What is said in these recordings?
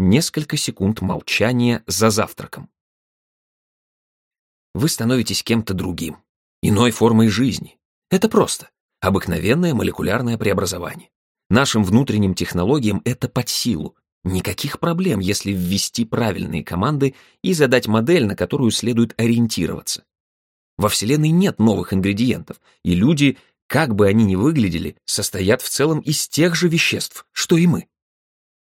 несколько секунд молчания за завтраком. Вы становитесь кем-то другим, иной формой жизни. Это просто. Обыкновенное молекулярное преобразование. Нашим внутренним технологиям это под силу. Никаких проблем, если ввести правильные команды и задать модель, на которую следует ориентироваться. Во Вселенной нет новых ингредиентов, и люди, как бы они ни выглядели, состоят в целом из тех же веществ, что и мы.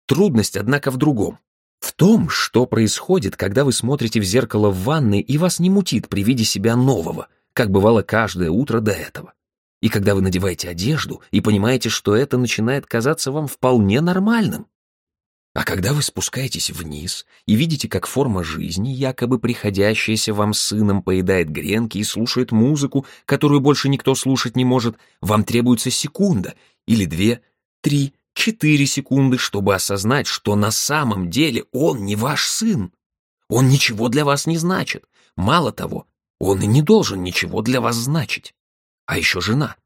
Трудность, однако, в другом. В том, что происходит, когда вы смотрите в зеркало в ванной и вас не мутит при виде себя нового, как бывало каждое утро до этого. И когда вы надеваете одежду и понимаете, что это начинает казаться вам вполне нормальным. А когда вы спускаетесь вниз и видите, как форма жизни, якобы приходящаяся вам сыном, поедает гренки и слушает музыку, которую больше никто слушать не может, вам требуется секунда или две, три, четыре секунды, чтобы осознать, что на самом деле он не ваш сын. Он ничего для вас не значит. Мало того, он и не должен ничего для вас значить. А еще жена.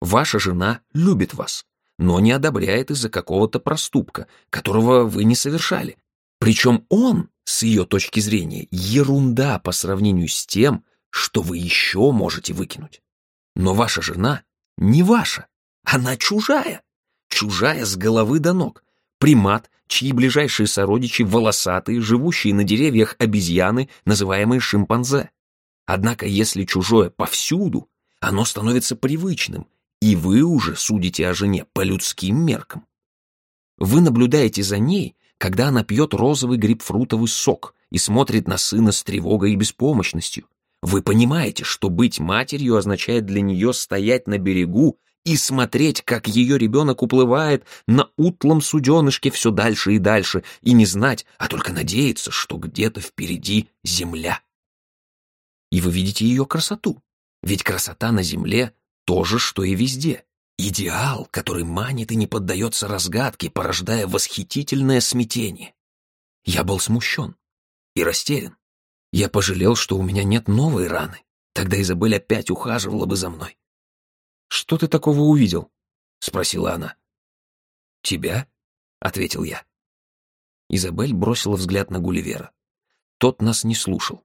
Ваша жена любит вас, но не одобряет из-за какого-то проступка, которого вы не совершали. Причем он, с ее точки зрения, ерунда по сравнению с тем, что вы еще можете выкинуть. Но ваша жена не ваша, она чужая чужая с головы до ног. Примат, чьи ближайшие сородичи волосатые, живущие на деревьях обезьяны, называемые шимпанзе. Однако если чужое повсюду, оно становится привычным, и вы уже судите о жене по людским меркам. Вы наблюдаете за ней, когда она пьет розовый грейпфрутовый сок и смотрит на сына с тревогой и беспомощностью. Вы понимаете, что быть матерью означает для нее стоять на берегу и смотреть, как ее ребенок уплывает на утлом суденышке все дальше и дальше, и не знать, а только надеяться, что где-то впереди земля. И вы видите ее красоту, ведь красота на земле — то же, что и везде. Идеал, который манит и не поддается разгадке, порождая восхитительное смятение. Я был смущен и растерян. Я пожалел, что у меня нет новой раны. Тогда Изабель опять ухаживала бы за мной. «Что ты такого увидел?» — спросила она. «Тебя?» — ответил я. Изабель бросила взгляд на Гулливера. Тот нас не слушал.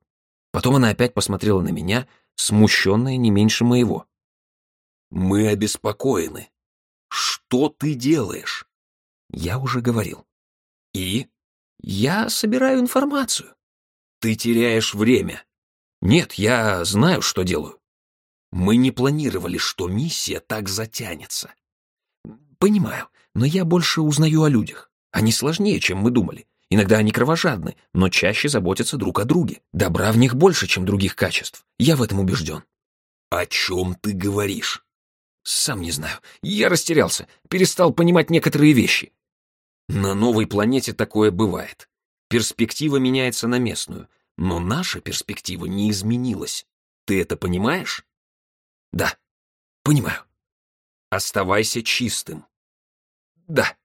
Потом она опять посмотрела на меня, смущенная не меньше моего. «Мы обеспокоены. Что ты делаешь?» Я уже говорил. «И?» «Я собираю информацию». «Ты теряешь время». «Нет, я знаю, что делаю». Мы не планировали, что миссия так затянется. Понимаю, но я больше узнаю о людях. Они сложнее, чем мы думали. Иногда они кровожадны, но чаще заботятся друг о друге. Добра в них больше, чем других качеств. Я в этом убежден. О чем ты говоришь? Сам не знаю. Я растерялся, перестал понимать некоторые вещи. На новой планете такое бывает. Перспектива меняется на местную, но наша перспектива не изменилась. Ты это понимаешь? Да, понимаю. Оставайся чистым. Да.